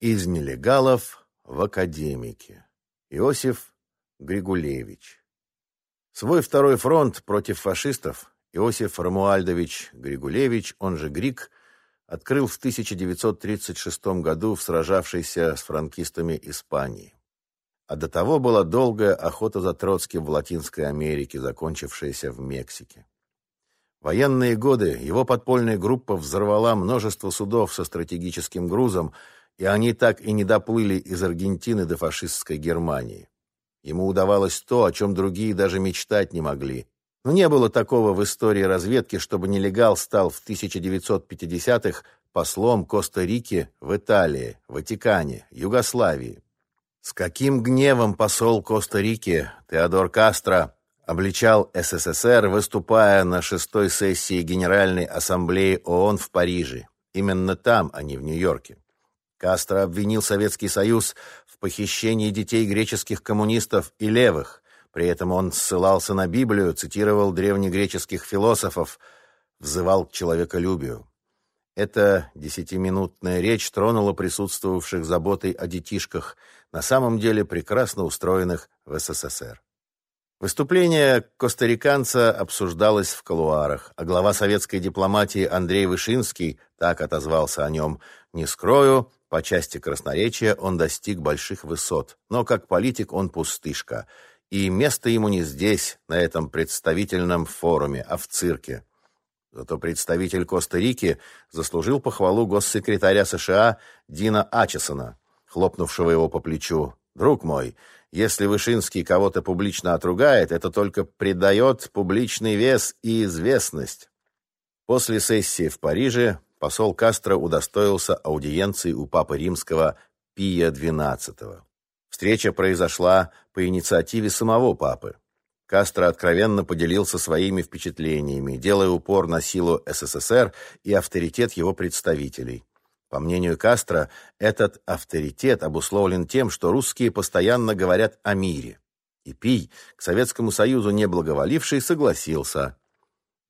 Из нелегалов в академики. Иосиф Григулевич. Свой второй фронт против фашистов Иосиф Рамуальдович Григулевич, он же Григ, открыл в 1936 году в сражавшейся с франкистами Испании. А до того была долгая охота за Троцким в Латинской Америке, закончившаяся в Мексике. В военные годы его подпольная группа взорвала множество судов со стратегическим грузом, и они так и не доплыли из Аргентины до фашистской Германии. Ему удавалось то, о чем другие даже мечтать не могли. Но не было такого в истории разведки, чтобы нелегал стал в 1950-х послом Коста-Рики в Италии, Ватикане, Югославии. С каким гневом посол Коста-Рики Теодор Кастро обличал СССР, выступая на шестой сессии Генеральной Ассамблеи ООН в Париже. Именно там, а не в Нью-Йорке. Кастро обвинил Советский Союз в похищении детей греческих коммунистов и левых. При этом он ссылался на Библию, цитировал древнегреческих философов, взывал к человеколюбию. Эта десятиминутная речь тронула присутствовавших заботой о детишках, на самом деле прекрасно устроенных в СССР. Выступление костариканца обсуждалось в колуарах, а глава советской дипломатии Андрей Вышинский так отозвался о нем. «Не скрою, по части красноречия он достиг больших высот, но как политик он пустышка, и место ему не здесь, на этом представительном форуме, а в цирке». Зато представитель Коста-Рики заслужил похвалу госсекретаря США Дина Ачесона, хлопнувшего его по плечу. «Друг мой, если Вышинский кого-то публично отругает, это только придает публичный вес и известность. После сессии в Париже посол Кастро удостоился аудиенции у папы римского Пия XII. Встреча произошла по инициативе самого папы. Кастро откровенно поделился своими впечатлениями, делая упор на силу СССР и авторитет его представителей. По мнению Кастро, этот авторитет обусловлен тем, что русские постоянно говорят о мире. И Пий, к Советскому Союзу не благоволивший, согласился.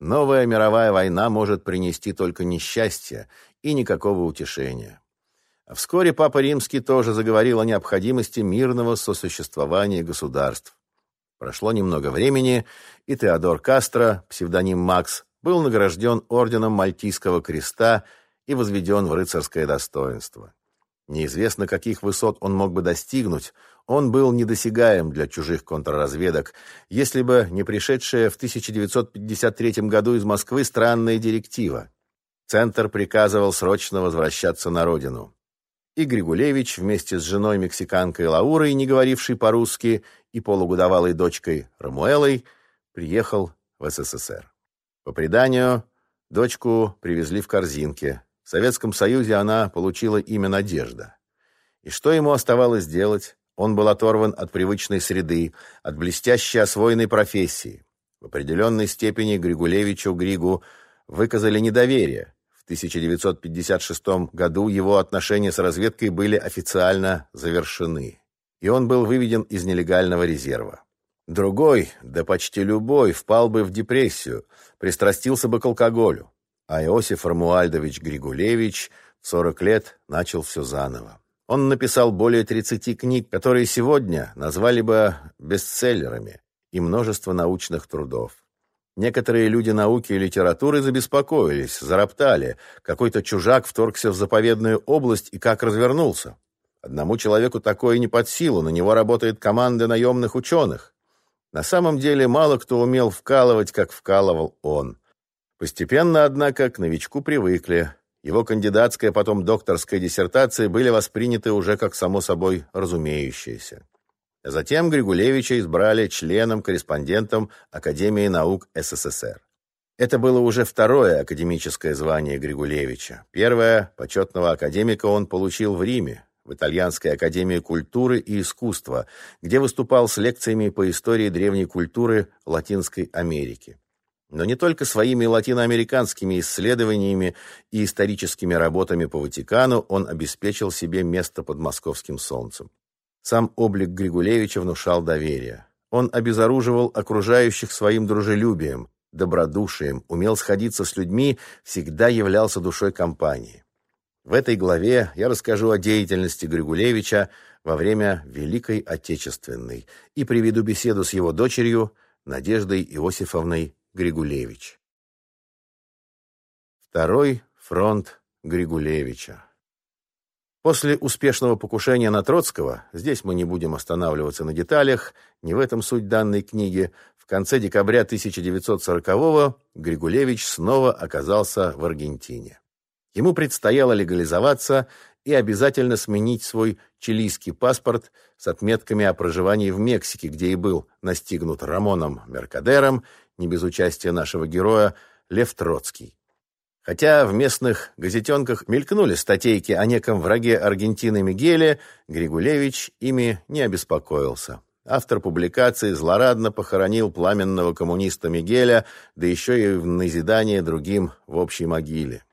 Новая мировая война может принести только несчастье и никакого утешения. А вскоре Папа Римский тоже заговорил о необходимости мирного сосуществования государств. Прошло немного времени, и Теодор Кастро, псевдоним Макс, был награжден орденом Мальтийского креста и возведен в рыцарское достоинство. Неизвестно, каких высот он мог бы достигнуть, он был недосягаем для чужих контрразведок, если бы не пришедшая в 1953 году из Москвы странная директива. Центр приказывал срочно возвращаться на родину. И Григулевич вместе с женой мексиканкой Лаурой, не говорившей по-русски, и полугодовалой дочкой Рамуэлой, приехал в СССР. По преданию, дочку привезли в корзинке, в Советском Союзе она получила имя Надежда. И что ему оставалось делать? Он был оторван от привычной среды, от блестящей освоенной профессии. В определенной степени Григулевичу Григу выказали недоверие. В 1956 году его отношения с разведкой были официально завершены, и он был выведен из нелегального резерва. Другой, да почти любой, впал бы в депрессию, пристрастился бы к алкоголю а Иосиф Рамуальдович Григулевич в 40 лет начал все заново. Он написал более 30 книг, которые сегодня назвали бы бестселлерами, и множество научных трудов. Некоторые люди науки и литературы забеспокоились, зароптали. Какой-то чужак вторгся в заповедную область и как развернулся. Одному человеку такое не под силу, на него работает команда наемных ученых. На самом деле мало кто умел вкалывать, как вкалывал он. Постепенно, однако, к новичку привыкли. Его кандидатская, потом докторская диссертации были восприняты уже как само собой разумеющиеся. Затем Григулевича избрали членом-корреспондентом Академии наук СССР. Это было уже второе академическое звание Григулевича. Первое, почетного академика, он получил в Риме, в Итальянской академии культуры и искусства, где выступал с лекциями по истории древней культуры Латинской Америки. Но не только своими латиноамериканскими исследованиями и историческими работами по Ватикану он обеспечил себе место под московским солнцем. Сам облик Григулевича внушал доверие. Он обезоруживал окружающих своим дружелюбием, добродушием, умел сходиться с людьми, всегда являлся душой компании. В этой главе я расскажу о деятельности Григулевича во время Великой Отечественной и приведу беседу с его дочерью Надеждой Иосифовной Григулевич. Второй фронт Григулевича. После успешного покушения на Троцкого, здесь мы не будем останавливаться на деталях, не в этом суть данной книги, в конце декабря 1940-го Григулевич снова оказался в Аргентине. Ему предстояло легализоваться и обязательно сменить свой чилийский паспорт с отметками о проживании в Мексике, где и был настигнут Рамоном Меркадером, не без участия нашего героя, Лев Троцкий. Хотя в местных газетенках мелькнули статейки о неком враге Аргентины Мигеле, Григулевич ими не обеспокоился. Автор публикации злорадно похоронил пламенного коммуниста Мигеля, да еще и в назидание другим в общей могиле.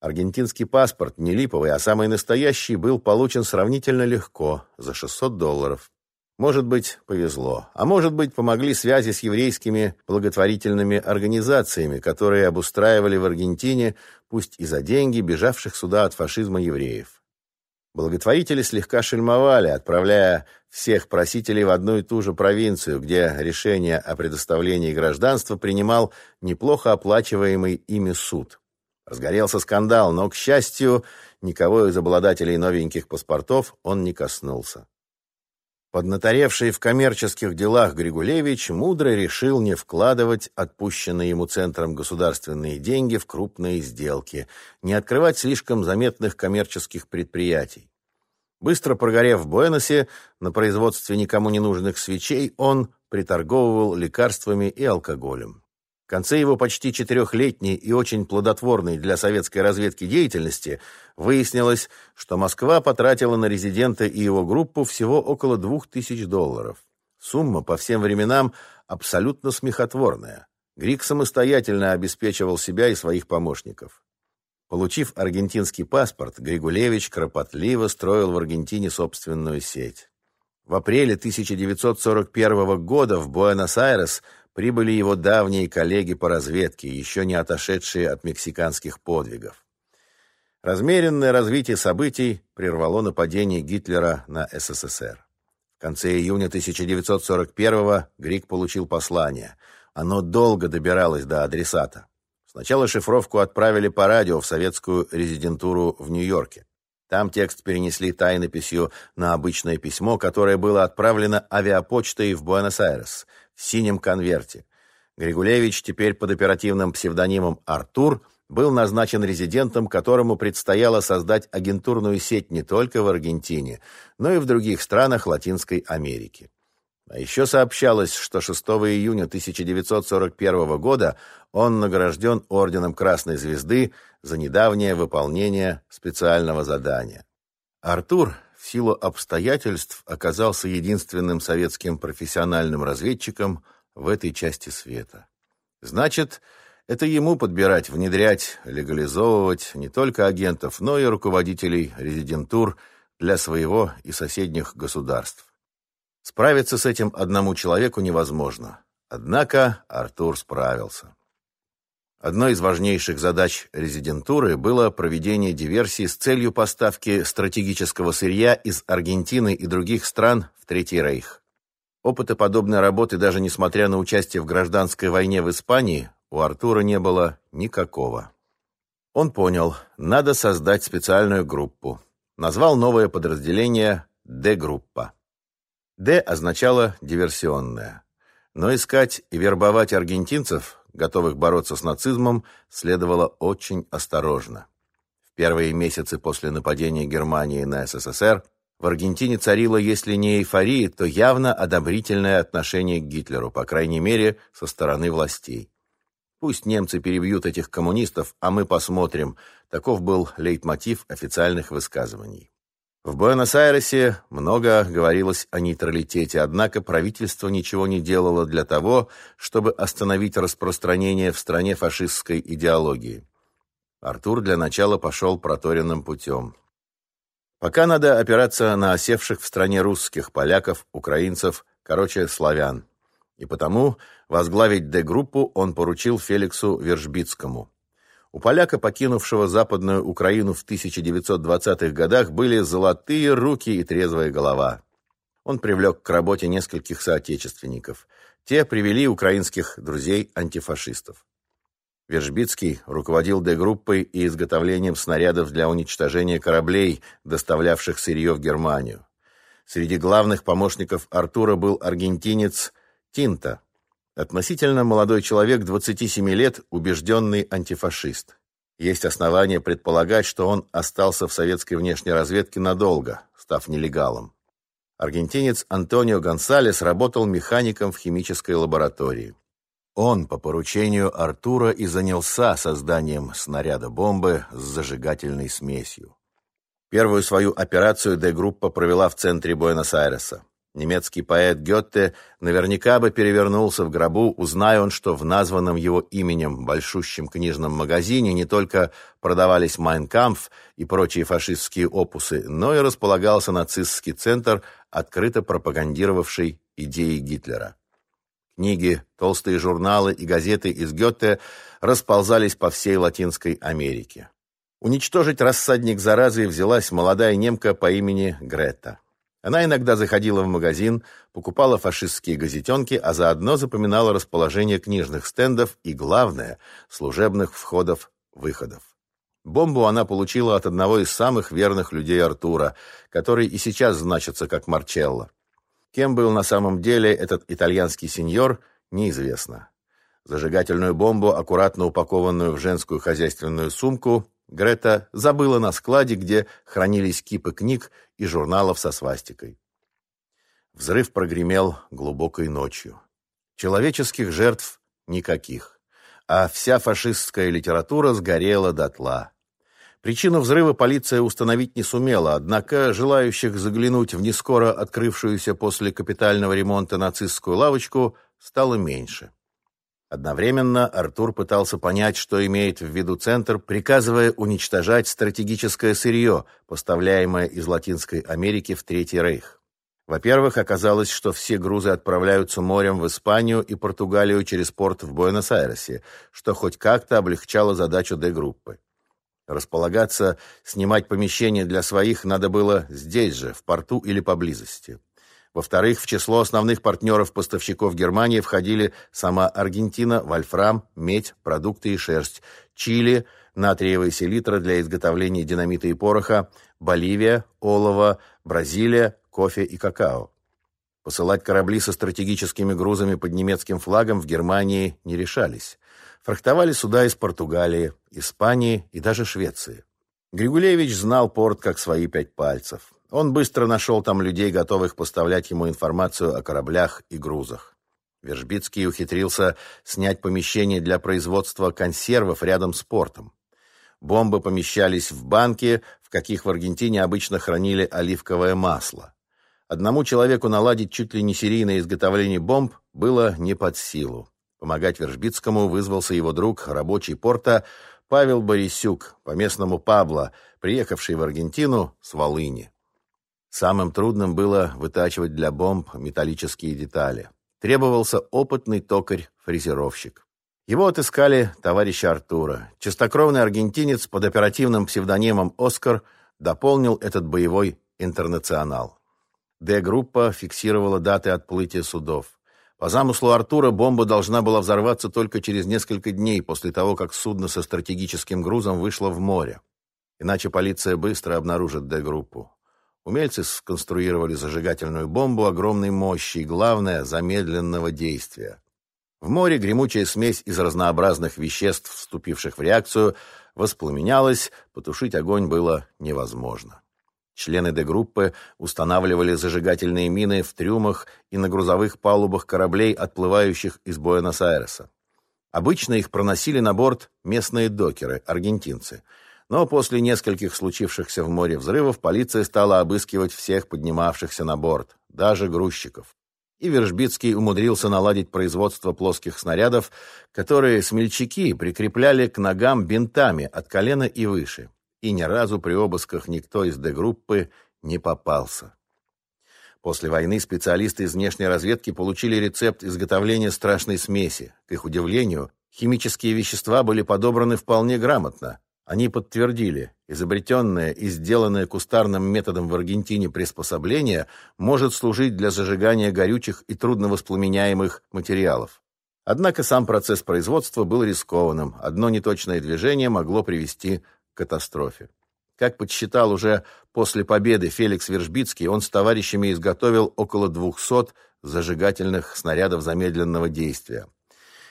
Аргентинский паспорт, не липовый, а самый настоящий, был получен сравнительно легко, за 600 долларов. Может быть, повезло. А может быть, помогли связи с еврейскими благотворительными организациями, которые обустраивали в Аргентине, пусть и за деньги, бежавших сюда от фашизма евреев. Благотворители слегка шельмовали, отправляя всех просителей в одну и ту же провинцию, где решение о предоставлении гражданства принимал неплохо оплачиваемый ими суд. Разгорелся скандал, но, к счастью, никого из обладателей новеньких паспортов он не коснулся. Поднаторевший в коммерческих делах Григулевич мудро решил не вкладывать отпущенные ему центром государственные деньги в крупные сделки, не открывать слишком заметных коммерческих предприятий. Быстро прогорев в Буэносе на производстве никому не нужных свечей, он приторговывал лекарствами и алкоголем конце его почти четырехлетней и очень плодотворной для советской разведки деятельности выяснилось, что Москва потратила на резидента и его группу всего около двух тысяч долларов. Сумма по всем временам абсолютно смехотворная. Грик самостоятельно обеспечивал себя и своих помощников. Получив аргентинский паспорт, Григулевич кропотливо строил в Аргентине собственную сеть. В апреле 1941 года в Буэнос-Айрес – прибыли его давние коллеги по разведке, еще не отошедшие от мексиканских подвигов. Размеренное развитие событий прервало нападение Гитлера на СССР. В конце июня 1941-го Грик получил послание. Оно долго добиралось до адресата. Сначала шифровку отправили по радио в советскую резидентуру в Нью-Йорке. Там текст перенесли тайнописью на обычное письмо, которое было отправлено авиапочтой в Буэнос-Айрес – синем конверте. Григулевич, теперь под оперативным псевдонимом Артур, был назначен резидентом, которому предстояло создать агентурную сеть не только в Аргентине, но и в других странах Латинской Америки. А еще сообщалось, что 6 июня 1941 года он награжден Орденом Красной Звезды за недавнее выполнение специального задания. Артур в силу обстоятельств оказался единственным советским профессиональным разведчиком в этой части света. Значит, это ему подбирать, внедрять, легализовывать не только агентов, но и руководителей резидентур для своего и соседних государств. Справиться с этим одному человеку невозможно. Однако Артур справился. Одной из важнейших задач резидентуры было проведение диверсии с целью поставки стратегического сырья из Аргентины и других стран в Третий Рейх. Опыта подобной работы, даже несмотря на участие в гражданской войне в Испании, у Артура не было никакого. Он понял, надо создать специальную группу. Назвал новое подразделение «Д-группа». «Д» означало «диверсионная». Но искать и вербовать аргентинцев готовых бороться с нацизмом, следовало очень осторожно. В первые месяцы после нападения Германии на СССР в Аргентине царила, если не эйфория, то явно одобрительное отношение к Гитлеру, по крайней мере, со стороны властей. Пусть немцы перебьют этих коммунистов, а мы посмотрим. Таков был лейтмотив официальных высказываний. В Буэнос-Айресе много говорилось о нейтралитете, однако правительство ничего не делало для того, чтобы остановить распространение в стране фашистской идеологии. Артур для начала пошел проторенным путем. Пока надо опираться на осевших в стране русских, поляков, украинцев, короче, славян. И потому возглавить Д-группу он поручил Феликсу Вержбицкому. У поляка, покинувшего Западную Украину в 1920-х годах, были золотые руки и трезвая голова. Он привлек к работе нескольких соотечественников. Те привели украинских друзей-антифашистов. Вержбицкий руководил Д-группой и изготовлением снарядов для уничтожения кораблей, доставлявших сырье в Германию. Среди главных помощников Артура был аргентинец Тинта, относительно молодой человек 27 лет, убежденный антифашист. Есть основания предполагать, что он остался в советской внешней разведке надолго, став нелегалом. Аргентинец Антонио Гонсалес работал механиком в химической лаборатории. Он по поручению Артура и занялся созданием снаряда бомбы с зажигательной смесью. Первую свою операцию Д-группа провела в центре Буэнос-Айреса. Немецкий поэт Гетте наверняка бы перевернулся в гробу, узная он, что в названном его именем большущем книжном магазине не только продавались «Майнкампф» и прочие фашистские опусы, но и располагался нацистский центр, открыто пропагандировавший идеи Гитлера. Книги, толстые журналы и газеты из Гетте расползались по всей Латинской Америке. Уничтожить рассадник заразы взялась молодая немка по имени Грета. Она иногда заходила в магазин, покупала фашистские газетенки, а заодно запоминала расположение книжных стендов и, главное, служебных входов-выходов. Бомбу она получила от одного из самых верных людей Артура, который и сейчас значится как Марчелло. Кем был на самом деле этот итальянский сеньор, неизвестно. Зажигательную бомбу, аккуратно упакованную в женскую хозяйственную сумку, Грета забыла на складе, где хранились кипы книг и журналов со свастикой. Взрыв прогремел глубокой ночью. Человеческих жертв никаких, а вся фашистская литература сгорела дотла. Причину взрыва полиция установить не сумела, однако желающих заглянуть в нескоро открывшуюся после капитального ремонта нацистскую лавочку стало меньше. Одновременно Артур пытался понять, что имеет в виду Центр, приказывая уничтожать стратегическое сырье, поставляемое из Латинской Америки в Третий Рейх. Во-первых, оказалось, что все грузы отправляются морем в Испанию и Португалию через порт в Буэнос-Айресе, что хоть как-то облегчало задачу Д-группы. Располагаться, снимать помещение для своих надо было здесь же, в порту или поблизости. Во-вторых, в число основных партнеров-поставщиков Германии входили сама Аргентина, вольфрам, медь, продукты и шерсть, Чили, натриевая селитра для изготовления динамита и пороха, Боливия, олово, Бразилия, кофе и какао. Посылать корабли со стратегическими грузами под немецким флагом в Германии не решались. Фрахтовали суда из Португалии, Испании и даже Швеции. Григулевич знал порт как свои пять пальцев. Он быстро нашел там людей, готовых поставлять ему информацию о кораблях и грузах. Вержбицкий ухитрился снять помещение для производства консервов рядом с портом. Бомбы помещались в банки, в каких в Аргентине обычно хранили оливковое масло. Одному человеку наладить чуть ли не серийное изготовление бомб было не под силу. Помогать Вержбицкому вызвался его друг, рабочий порта, Павел Борисюк, по-местному Пабло, приехавший в Аргентину с Волыни. Самым трудным было вытачивать для бомб металлические детали. Требовался опытный токарь-фрезеровщик. Его отыскали товарищи Артура. Чистокровный аргентинец под оперативным псевдонимом «Оскар» дополнил этот боевой интернационал. Д-группа фиксировала даты отплытия судов. По замыслу Артура бомба должна была взорваться только через несколько дней после того, как судно со стратегическим грузом вышло в море. Иначе полиция быстро обнаружит Д-группу. Умельцы сконструировали зажигательную бомбу огромной мощи и, главное, замедленного действия. В море гремучая смесь из разнообразных веществ, вступивших в реакцию, воспламенялась, потушить огонь было невозможно. Члены Д-группы устанавливали зажигательные мины в трюмах и на грузовых палубах кораблей, отплывающих из Буэнос-Айреса. Обычно их проносили на борт местные докеры, аргентинцы – но после нескольких случившихся в море взрывов полиция стала обыскивать всех поднимавшихся на борт, даже грузчиков. И Вержбицкий умудрился наладить производство плоских снарядов, которые смельчаки прикрепляли к ногам бинтами от колена и выше. И ни разу при обысках никто из Д-группы не попался. После войны специалисты из внешней разведки получили рецепт изготовления страшной смеси. К их удивлению, Химические вещества были подобраны вполне грамотно. Они подтвердили, изобретенное и сделанное кустарным методом в Аргентине приспособление может служить для зажигания горючих и трудновоспламеняемых материалов. Однако сам процесс производства был рискованным. Одно неточное движение могло привести к катастрофе. Как подсчитал уже после победы Феликс Вержбицкий, он с товарищами изготовил около 200 зажигательных снарядов замедленного действия.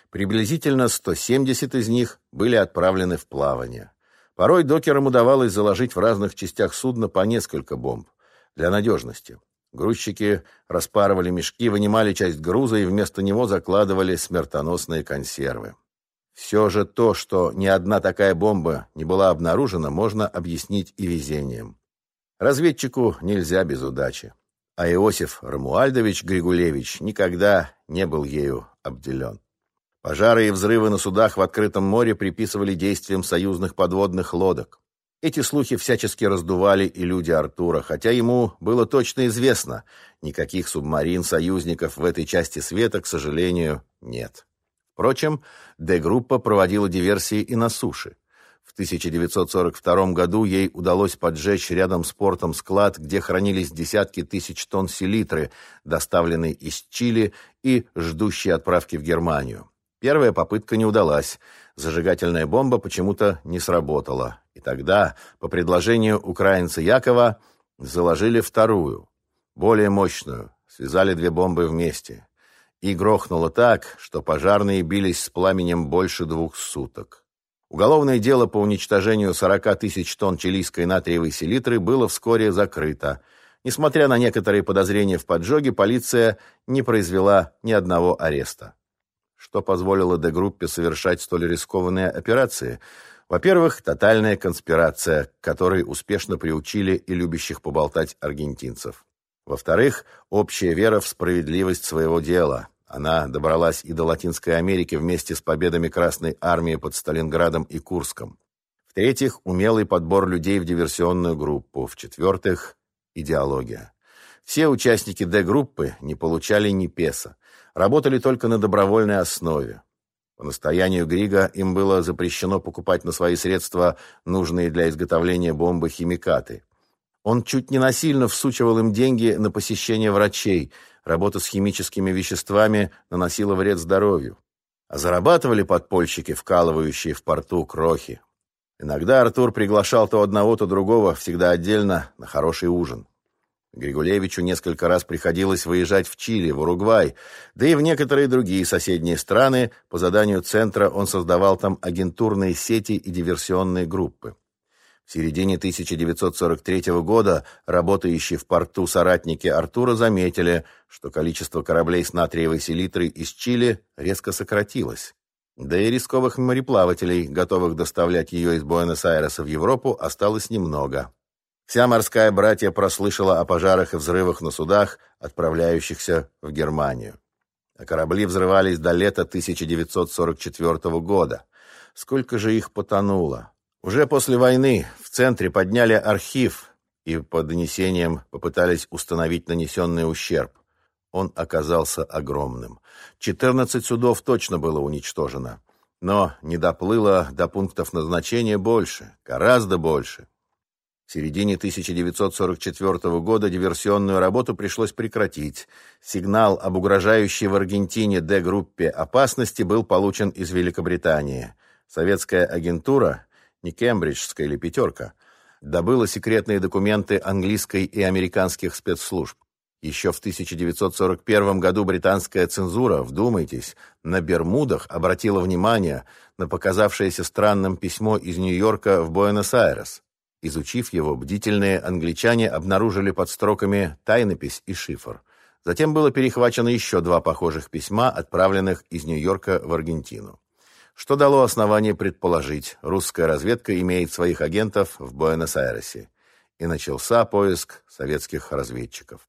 Приблизительно 170 из них были отправлены в плавание. Порой докерам удавалось заложить в разных частях судна по несколько бомб для надежности. Грузчики распарывали мешки, вынимали часть груза и вместо него закладывали смертоносные консервы. Все же то, что ни одна такая бомба не была обнаружена, можно объяснить и везением. Разведчику нельзя без удачи. А Иосиф Рамуальдович Григулевич никогда не был ею обделен. Пожары и взрывы на судах в открытом море приписывали действиям союзных подводных лодок. Эти слухи всячески раздували и люди Артура, хотя ему было точно известно, никаких субмарин союзников в этой части света, к сожалению, нет. Впрочем, Д-группа проводила диверсии и на суше. В 1942 году ей удалось поджечь рядом с портом склад, где хранились десятки тысяч тонн селитры, доставленные из Чили и ждущие отправки в Германию. Первая попытка не удалась. Зажигательная бомба почему-то не сработала. И тогда, по предложению украинца Якова, заложили вторую, более мощную, связали две бомбы вместе. И грохнуло так, что пожарные бились с пламенем больше двух суток. Уголовное дело по уничтожению 40 тысяч тонн чилийской натриевой селитры было вскоре закрыто. Несмотря на некоторые подозрения в поджоге, полиция не произвела ни одного ареста что позволило Д-группе совершать столь рискованные операции. Во-первых, тотальная конспирация, к которой успешно приучили и любящих поболтать аргентинцев. Во-вторых, общая вера в справедливость своего дела. Она добралась и до Латинской Америки вместе с победами Красной Армии под Сталинградом и Курском. В-третьих, умелый подбор людей в диверсионную группу. В-четвертых, идеология. Все участники Д-группы не получали ни песо работали только на добровольной основе. По настоянию Грига им было запрещено покупать на свои средства нужные для изготовления бомбы химикаты. Он чуть не насильно всучивал им деньги на посещение врачей. Работа с химическими веществами наносила вред здоровью. А зарабатывали подпольщики, вкалывающие в порту крохи. Иногда Артур приглашал то одного, то другого, всегда отдельно, на хороший ужин. Григулевичу несколько раз приходилось выезжать в Чили, в Уругвай, да и в некоторые другие соседние страны. По заданию центра он создавал там агентурные сети и диверсионные группы. В середине 1943 года работающие в порту соратники Артура заметили, что количество кораблей с натриевой селитрой из Чили резко сократилось. Да и рисковых мореплавателей, готовых доставлять ее из Буэнос-Айреса в Европу, осталось немного. Вся морская братья прослышала о пожарах и взрывах на судах, отправляющихся в Германию. А корабли взрывались до лета 1944 года. Сколько же их потонуло? Уже после войны в центре подняли архив и по донесениям попытались установить нанесенный ущерб. Он оказался огромным. 14 судов точно было уничтожено. Но не доплыло до пунктов назначения больше, гораздо больше. В середине 1944 года диверсионную работу пришлось прекратить. Сигнал об угрожающей в Аргентине Д-группе опасности был получен из Великобритании. Советская агентура, не кембриджская или пятерка, добыла секретные документы английской и американских спецслужб. Еще в 1941 году британская цензура, вдумайтесь, на Бермудах обратила внимание на показавшееся странным письмо из Нью-Йорка в Буэнос-Айрес. Изучив его, бдительные англичане обнаружили под строками тайнопись и шифр. Затем было перехвачено еще два похожих письма, отправленных из Нью-Йорка в Аргентину. Что дало основание предположить, русская разведка имеет своих агентов в Буэнос-Айресе. И начался поиск советских разведчиков.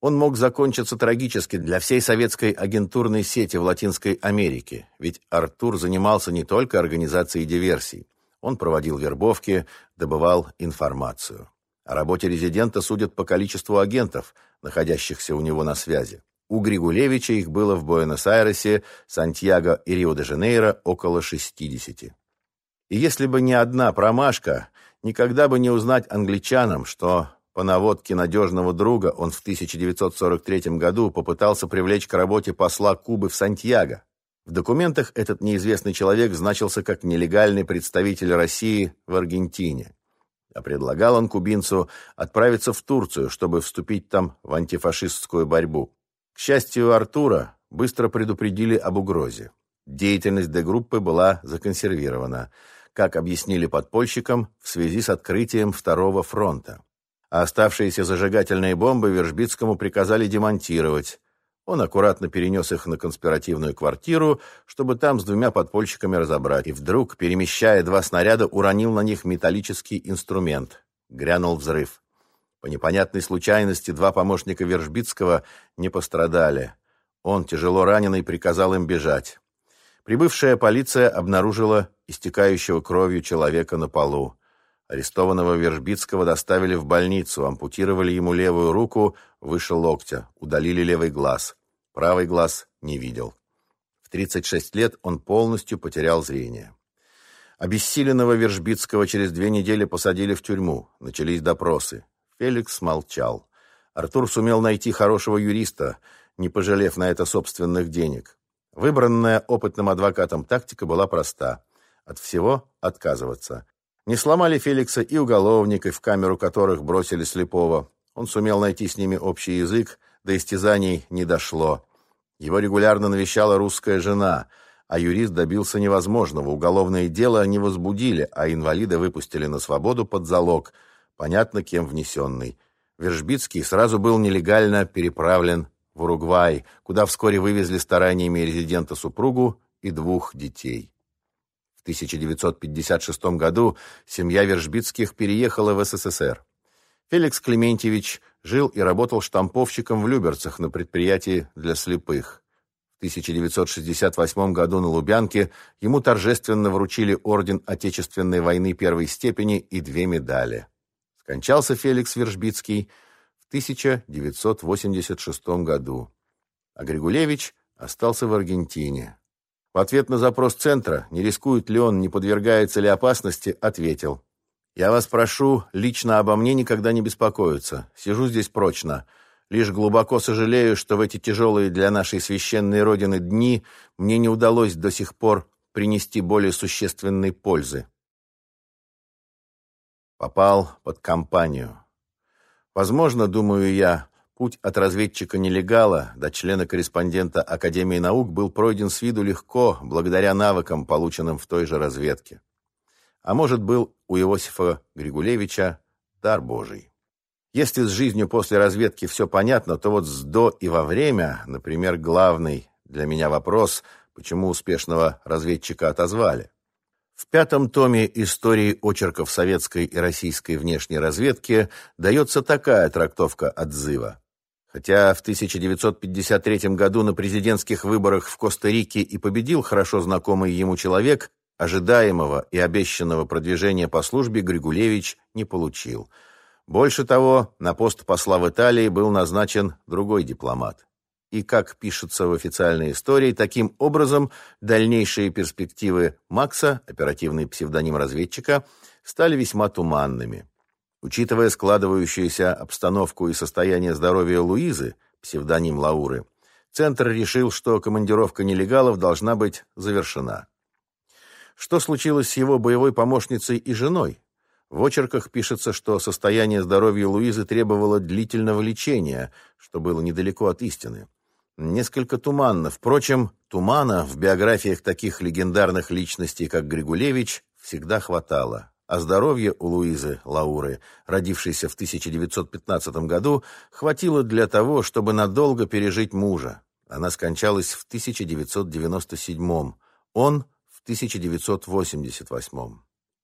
Он мог закончиться трагически для всей советской агентурной сети в Латинской Америке, ведь Артур занимался не только организацией диверсий. Он проводил вербовки, добывал информацию. О работе резидента судят по количеству агентов, находящихся у него на связи. У Григулевича их было в Буэнос-Айресе, Сантьяго и Рио-де-Жанейро около 60. И если бы не одна промашка, никогда бы не узнать англичанам, что по наводке надежного друга он в 1943 году попытался привлечь к работе посла Кубы в Сантьяго. В документах этот неизвестный человек значился как нелегальный представитель России в Аргентине. А предлагал он кубинцу отправиться в Турцию, чтобы вступить там в антифашистскую борьбу. К счастью, Артура быстро предупредили об угрозе. Деятельность Д-группы была законсервирована, как объяснили подпольщикам, в связи с открытием Второго фронта. А оставшиеся зажигательные бомбы Вержбицкому приказали демонтировать, он аккуратно перенес их на конспиративную квартиру, чтобы там с двумя подпольщиками разобрать. И вдруг, перемещая два снаряда, уронил на них металлический инструмент. Грянул взрыв. По непонятной случайности два помощника Вержбицкого не пострадали. Он, тяжело раненый, приказал им бежать. Прибывшая полиция обнаружила истекающего кровью человека на полу. Арестованного Вержбицкого доставили в больницу, ампутировали ему левую руку выше локтя, удалили левый глаз. Правый глаз не видел. В 36 лет он полностью потерял зрение. Обессиленного Вержбицкого через две недели посадили в тюрьму. Начались допросы. Феликс молчал. Артур сумел найти хорошего юриста, не пожалев на это собственных денег. Выбранная опытным адвокатом тактика была проста. От всего отказываться. Не сломали Феликса и уголовники, в камеру которых бросили слепого. Он сумел найти с ними общий язык, до истязаний не дошло. Его регулярно навещала русская жена, а юрист добился невозможного. Уголовное дело не возбудили, а инвалида выпустили на свободу под залог, понятно, кем внесенный. Вержбицкий сразу был нелегально переправлен в Уругвай, куда вскоре вывезли стараниями резидента супругу и двух детей. 1956 году семья Вержбицких переехала в СССР. Феликс Клементьевич жил и работал штамповщиком в Люберцах на предприятии для слепых. В 1968 году на Лубянке ему торжественно вручили орден Отечественной войны первой степени и две медали. Скончался Феликс Вержбицкий в 1986 году, а Григулевич остался в Аргентине. В ответ на запрос центра, не рискует ли он, не подвергается ли опасности, ответил. «Я вас прошу лично обо мне никогда не беспокоиться. Сижу здесь прочно. Лишь глубоко сожалею, что в эти тяжелые для нашей священной Родины дни мне не удалось до сих пор принести более существенной пользы». Попал под компанию. Возможно, думаю я, Путь от разведчика-нелегала до члена-корреспондента Академии наук был пройден с виду легко, благодаря навыкам, полученным в той же разведке. А может, был у Иосифа Григулевича дар Божий. Если с жизнью после разведки все понятно, то вот с до и во время, например, главный для меня вопрос, почему успешного разведчика отозвали. В пятом томе истории очерков советской и российской внешней разведки дается такая трактовка отзыва. Хотя в 1953 году на президентских выборах в Коста-Рике и победил хорошо знакомый ему человек, ожидаемого и обещанного продвижения по службе Григулевич не получил. Больше того, на пост посла в Италии был назначен другой дипломат. И, как пишется в официальной истории, таким образом дальнейшие перспективы Макса, оперативный псевдоним разведчика, стали весьма туманными. Учитывая складывающуюся обстановку и состояние здоровья Луизы, псевдоним Лауры, Центр решил, что командировка нелегалов должна быть завершена. Что случилось с его боевой помощницей и женой? В очерках пишется, что состояние здоровья Луизы требовало длительного лечения, что было недалеко от истины. Несколько туманно. Впрочем, тумана в биографиях таких легендарных личностей, как Григулевич, всегда хватало а здоровья у Луизы Лауры, родившейся в 1915 году, хватило для того, чтобы надолго пережить мужа. Она скончалась в 1997, он 1988.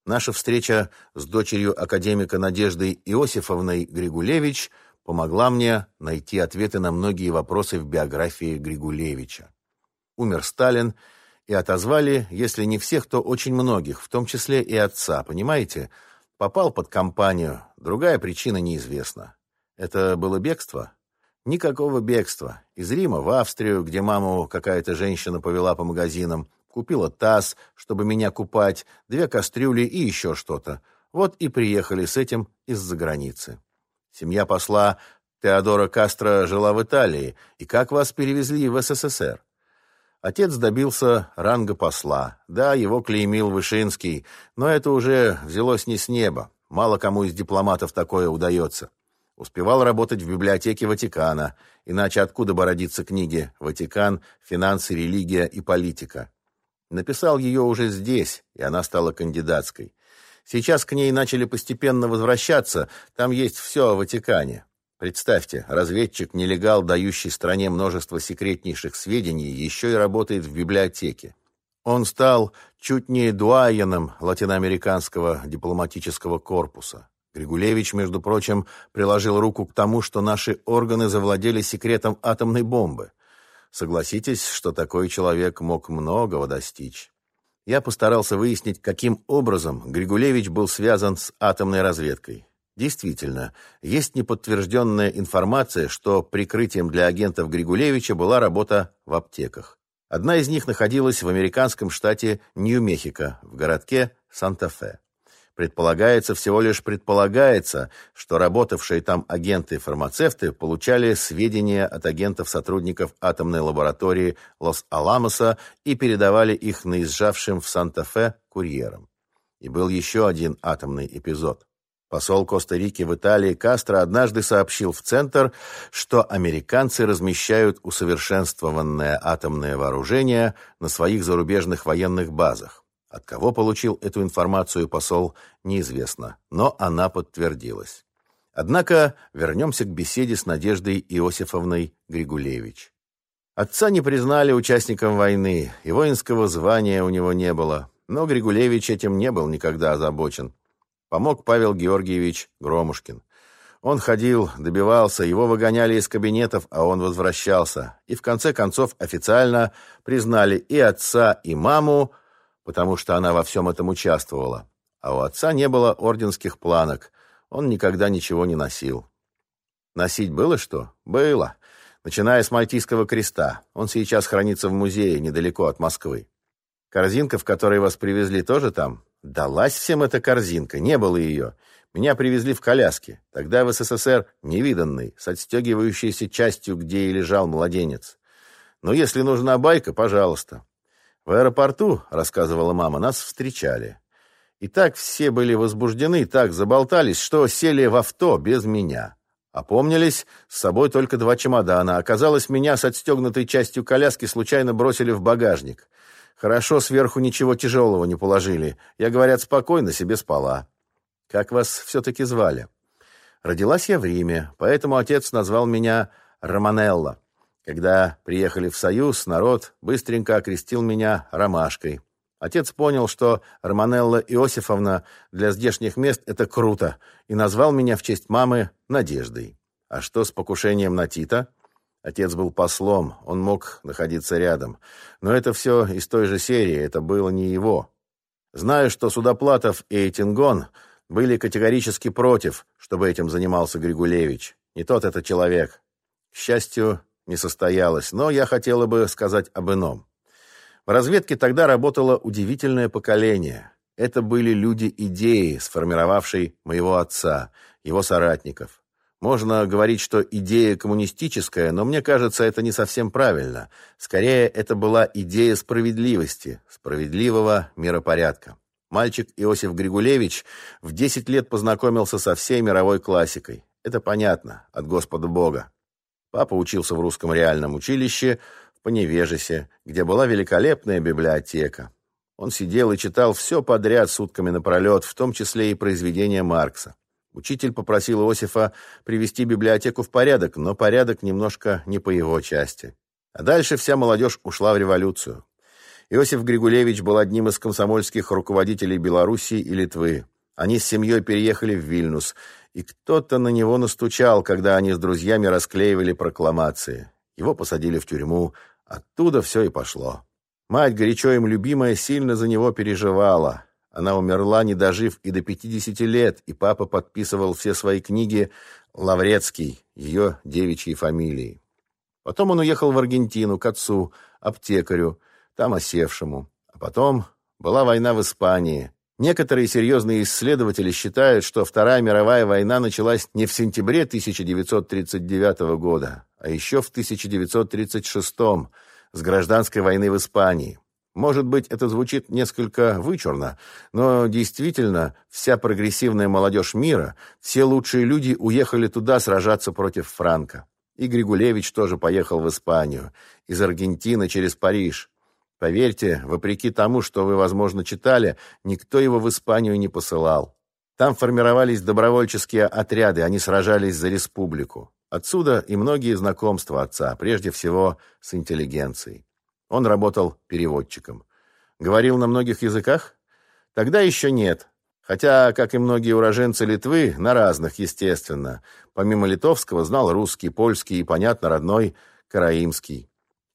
Наша встреча с дочерью академика Надеждой Иосифовной Григулевич помогла мне найти ответы на многие вопросы в биографии Григулевича. Умер Сталин, и отозвали, если не всех, то очень многих, в том числе и отца, понимаете? Попал под компанию, другая причина неизвестна. Это было бегство? Никакого бегства. Из Рима в Австрию, где маму какая-то женщина повела по магазинам, купила таз, чтобы меня купать, две кастрюли и еще что-то. Вот и приехали с этим из-за границы. Семья посла Теодора Кастро жила в Италии, и как вас перевезли в СССР? Отец добился ранга посла. Да, его клеймил Вышинский, но это уже взялось не с неба. Мало кому из дипломатов такое удается. Успевал работать в библиотеке Ватикана, иначе откуда бы родиться книги «Ватикан. Финансы, религия и политика». Написал ее уже здесь, и она стала кандидатской. Сейчас к ней начали постепенно возвращаться, там есть все о Ватикане. Представьте, разведчик-нелегал, дающий стране множество секретнейших сведений, еще и работает в библиотеке. Он стал чуть не дуаеном латиноамериканского дипломатического корпуса. Григулевич, между прочим, приложил руку к тому, что наши органы завладели секретом атомной бомбы. Согласитесь, что такой человек мог многого достичь. Я постарался выяснить, каким образом Григулевич был связан с атомной разведкой. Действительно, есть неподтвержденная информация, что прикрытием для агентов Григулевича была работа в аптеках. Одна из них находилась в американском штате Нью-Мехико, в городке Санта-Фе. Предполагается, всего лишь предполагается, что работавшие там агенты-фармацевты получали сведения от агентов-сотрудников атомной лаборатории Лос-Аламоса и передавали их наезжавшим в Санта-Фе курьерам. И был еще один атомный эпизод. Посол Коста-Рики в Италии Кастро однажды сообщил в Центр, что американцы размещают усовершенствованное атомное вооружение на своих зарубежных военных базах. От кого получил эту информацию посол, неизвестно, но она подтвердилась. Однако вернемся к беседе с Надеждой Иосифовной Григулевич. Отца не признали участником войны, и воинского звания у него не было, но Григулевич этим не был никогда озабочен. Помог Павел Георгиевич Громушкин. Он ходил, добивался, его выгоняли из кабинетов, а он возвращался. И в конце концов официально признали и отца, и маму, потому что она во всем этом участвовала. А у отца не было орденских планок, он никогда ничего не носил. Носить было что? Было. Начиная с Мальтийского креста. Он сейчас хранится в музее недалеко от Москвы. Корзинка, в которой вас привезли, тоже там? Далась всем эта корзинка, не было ее. Меня привезли в коляске, тогда в СССР невиданный, с отстегивающейся частью, где и лежал младенец. Но если нужна байка, пожалуйста. В аэропорту, рассказывала мама, нас встречали. И так все были возбуждены, так заболтались, что сели в авто без меня. Опомнились, с собой только два чемодана. Оказалось, меня с отстегнутой частью коляски случайно бросили в багажник. Хорошо, сверху ничего тяжелого не положили. Я, говорят, спокойно себе спала. Как вас все-таки звали? Родилась я в Риме, поэтому отец назвал меня Романелла. Когда приехали в Союз, народ быстренько окрестил меня Ромашкой. Отец понял, что Романелла Иосифовна для здешних мест — это круто, и назвал меня в честь мамы Надеждой. А что с покушением на Тита? Отец был послом, он мог находиться рядом. Но это все из той же серии, это было не его. Знаю, что Судоплатов и Этингон были категорически против, чтобы этим занимался Григулевич. Не тот это человек. К счастью, не состоялось, но я хотела бы сказать об ином. В разведке тогда работало удивительное поколение. Это были люди идеи, сформировавшей моего отца, его соратников. Можно говорить, что идея коммунистическая, но мне кажется, это не совсем правильно. Скорее, это была идея справедливости, справедливого миропорядка. Мальчик Иосиф Григулевич в 10 лет познакомился со всей мировой классикой. Это понятно, от Господа Бога. Папа учился в русском реальном училище в Поневежесе, где была великолепная библиотека. Он сидел и читал все подряд сутками напролет, в том числе и произведения Маркса. Учитель попросил Иосифа привести библиотеку в порядок, но порядок немножко не по его части. А дальше вся молодежь ушла в революцию. Иосиф Григулевич был одним из комсомольских руководителей Белоруссии и Литвы. Они с семьей переехали в Вильнюс, и кто-то на него настучал, когда они с друзьями расклеивали прокламации. Его посадили в тюрьму. Оттуда все и пошло. Мать, горячо им любимая, сильно за него переживала. Она умерла, не дожив и до 50 лет, и папа подписывал все свои книги Лаврецкий, ее девичьей фамилией. Потом он уехал в Аргентину к отцу, аптекарю, там осевшему. А потом была война в Испании. Некоторые серьезные исследователи считают, что Вторая мировая война началась не в сентябре 1939 года, а еще в 1936 с гражданской войны в Испании. Может быть, это звучит несколько вычурно, но действительно вся прогрессивная молодежь мира, все лучшие люди уехали туда сражаться против Франка. И Григулевич тоже поехал в Испанию, из Аргентины через Париж. Поверьте, вопреки тому, что вы, возможно, читали, никто его в Испанию не посылал. Там формировались добровольческие отряды, они сражались за республику. Отсюда и многие знакомства отца, прежде всего с интеллигенцией. Он работал переводчиком. Говорил на многих языках? Тогда еще нет. Хотя, как и многие уроженцы Литвы, на разных, естественно. Помимо литовского, знал русский, польский и, понятно, родной караимский.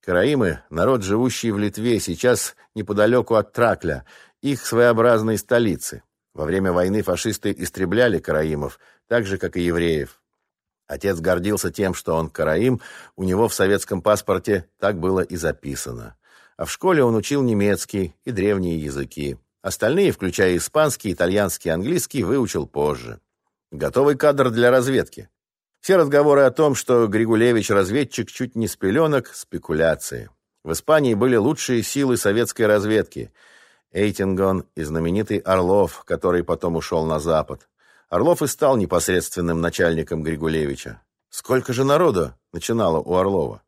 Караимы – народ, живущий в Литве, сейчас неподалеку от Тракля, их своеобразной столицы. Во время войны фашисты истребляли караимов, так же, как и евреев. Отец гордился тем, что он караим, у него в советском паспорте так было и записано. А в школе он учил немецкий и древние языки. Остальные, включая испанский, итальянский, английский, выучил позже. Готовый кадр для разведки. Все разговоры о том, что Григулевич разведчик чуть не с пеленок, спекуляции. В Испании были лучшие силы советской разведки. Эйтингон и знаменитый Орлов, который потом ушел на Запад. Орлов и стал непосредственным начальником Григулевича. Сколько же народу начинало у Орлова?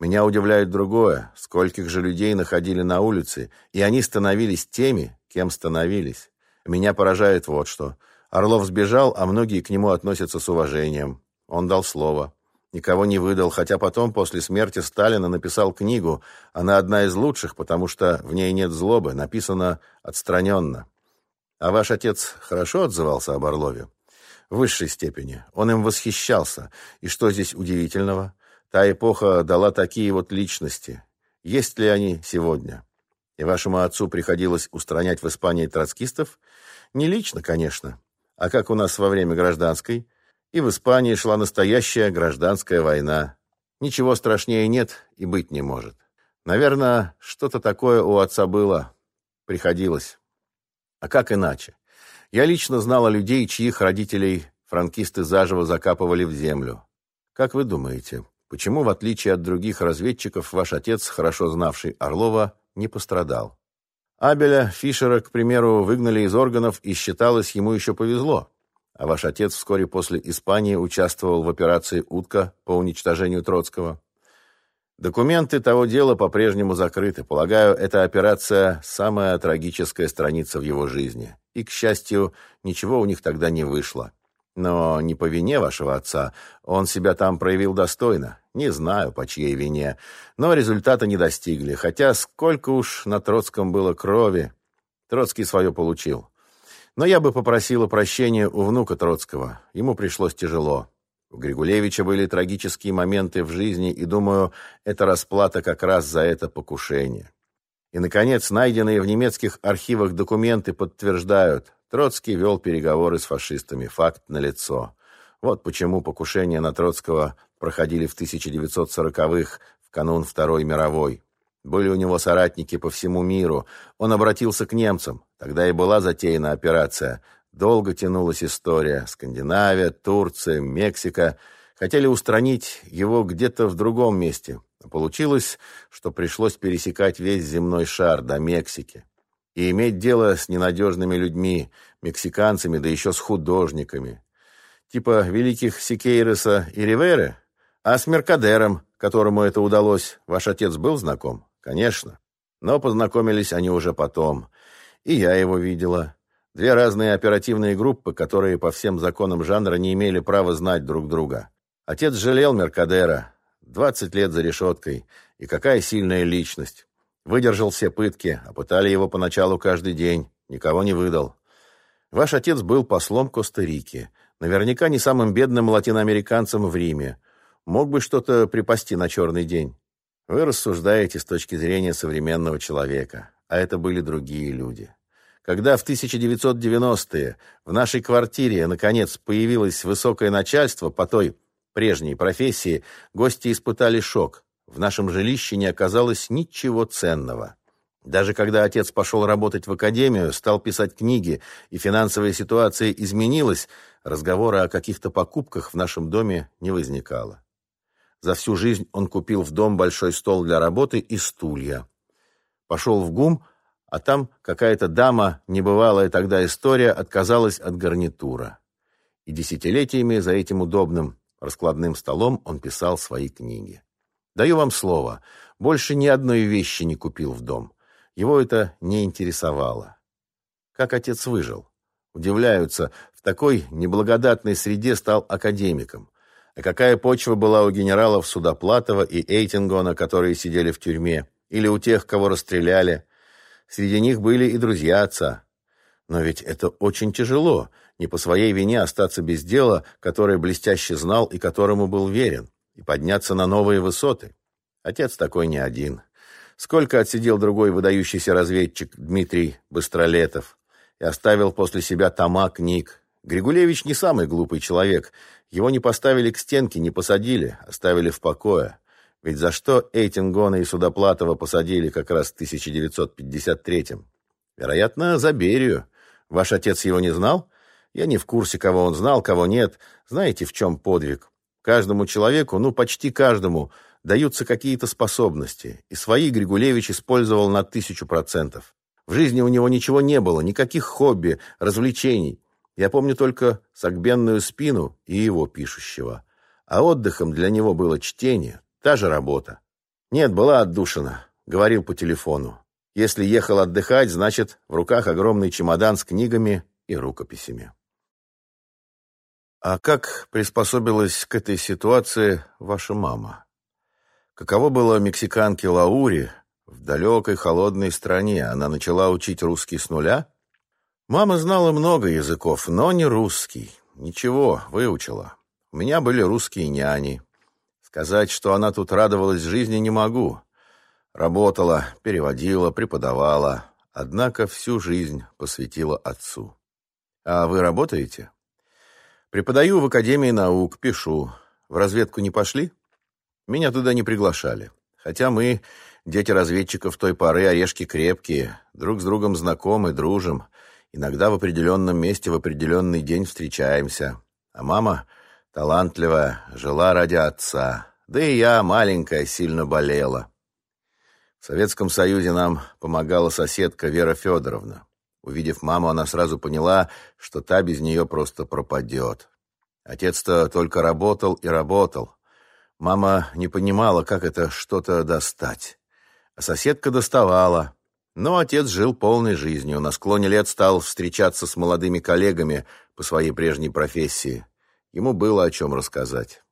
Меня удивляет другое. Скольких же людей находили на улице, и они становились теми, кем становились. Меня поражает вот что. Орлов сбежал, а многие к нему относятся с уважением. Он дал слово. Никого не выдал, хотя потом, после смерти Сталина, написал книгу. Она одна из лучших, потому что в ней нет злобы, написано отстраненно. А ваш отец хорошо отзывался об Орлове? В высшей степени. Он им восхищался. И что здесь удивительного? Та эпоха дала такие вот личности. Есть ли они сегодня? И вашему отцу приходилось устранять в Испании троцкистов? Не лично, конечно. А как у нас во время гражданской? И в Испании шла настоящая гражданская война. Ничего страшнее нет и быть не может. Наверное, что-то такое у отца было. Приходилось. А как иначе? Я лично знала людей, чьих родителей франкисты заживо закапывали в землю. Как вы думаете, почему, в отличие от других разведчиков, ваш отец, хорошо знавший Орлова, не пострадал? Абеля Фишера, к примеру, выгнали из органов, и считалось, ему еще повезло. А ваш отец вскоре после Испании участвовал в операции «Утка» по уничтожению Троцкого. Документы того дела по-прежнему закрыты. Полагаю, эта операция – самая трагическая страница в его жизни. И, к счастью, ничего у них тогда не вышло. Но не по вине вашего отца. Он себя там проявил достойно. Не знаю, по чьей вине. Но результата не достигли. Хотя сколько уж на Троцком было крови. Троцкий свое получил. Но я бы попросила прощения у внука Троцкого. Ему пришлось тяжело. У Григулевича были трагические моменты в жизни, и, думаю, это расплата как раз за это покушение. И, наконец, найденные в немецких архивах документы подтверждают, Троцкий вел переговоры с фашистами. Факт налицо. Вот почему покушения на Троцкого проходили в 1940-х, в канун Второй мировой. Были у него соратники по всему миру. Он обратился к немцам. Тогда и была затеяна операция. Долго тянулась история. Скандинавия, Турция, Мексика. Хотели устранить его где-то в другом месте. получилось, что пришлось пересекать весь земной шар до Мексики. И иметь дело с ненадежными людьми, мексиканцами, да еще с художниками. Типа великих Сикейреса и Риверы. А с Меркадером, которому это удалось, ваш отец был знаком? Конечно. Но познакомились они уже потом. И я его видела. Две разные оперативные группы, которые по всем законам жанра не имели права знать друг друга. Отец жалел Меркадера. Двадцать лет за решеткой. И какая сильная личность. Выдержал все пытки, а пытали его поначалу каждый день. Никого не выдал. Ваш отец был послом Коста-Рики. Наверняка не самым бедным латиноамериканцем в Риме. Мог бы что-то припасти на черный день. Вы рассуждаете с точки зрения современного человека. А это были другие люди. Когда в 1990-е в нашей квартире, наконец, появилось высокое начальство по той прежней профессии, гости испытали шок. В нашем жилище не оказалось ничего ценного. Даже когда отец пошел работать в академию, стал писать книги, и финансовая ситуация изменилась, разговора о каких-то покупках в нашем доме не возникало. За всю жизнь он купил в дом большой стол для работы и стулья. Пошел в ГУМ, а там какая-то дама, небывалая тогда история, отказалась от гарнитура. И десятилетиями за этим удобным раскладным столом он писал свои книги. Даю вам слово, больше ни одной вещи не купил в дом. Его это не интересовало. Как отец выжил? Удивляются, в такой неблагодатной среде стал академиком. А какая почва была у генералов Судоплатова и Эйтингона, которые сидели в тюрьме, или у тех, кого расстреляли? Среди них были и друзья отца. Но ведь это очень тяжело, не по своей вине остаться без дела, которое блестяще знал и которому был верен, и подняться на новые высоты. Отец такой не один. Сколько отсидел другой выдающийся разведчик Дмитрий Быстролетов и оставил после себя тома книг. Григулевич не самый глупый человек. Его не поставили к стенке, не посадили, оставили в покое. Ведь за что Эйтингона и Судоплатова посадили как раз в 1953-м? Вероятно, за Берию. Ваш отец его не знал? Я не в курсе, кого он знал, кого нет. Знаете, в чем подвиг? Каждому человеку, ну, почти каждому, даются какие-то способности, и свои Григулевич использовал на тысячу процентов. В жизни у него ничего не было, никаких хобби, развлечений. Я помню только согбенную спину и его пишущего. А отдыхом для него было чтение, та же работа. Нет, была отдушина, говорил по телефону. Если ехал отдыхать, значит, в руках огромный чемодан с книгами и рукописями. А как приспособилась к этой ситуации ваша мама? Каково было мексиканке Лауре в далекой холодной стране? Она начала учить русский с нуля? Мама знала много языков, но не русский. Ничего, выучила. У меня были русские няни. Сказать, что она тут радовалась жизни, не могу. Работала, переводила, преподавала. Однако всю жизнь посвятила отцу. А вы работаете? Преподаю в Академии наук, пишу. В разведку не пошли? Меня туда не приглашали. Хотя мы, дети разведчиков той поры, орешки крепкие, друг с другом знакомы, дружим. Иногда в определенном месте в определенный день встречаемся. А мама, талантливая, жила ради отца. Да и я, маленькая, сильно болела. В Советском Союзе нам помогала соседка Вера Федоровна. Увидев маму, она сразу поняла, что та без нее просто пропадет. Отец-то только работал и работал. Мама не понимала, как это что-то достать. А соседка доставала. Но отец жил полной жизнью. На склоне лет стал встречаться с молодыми коллегами по своей прежней профессии. Ему было о чем рассказать.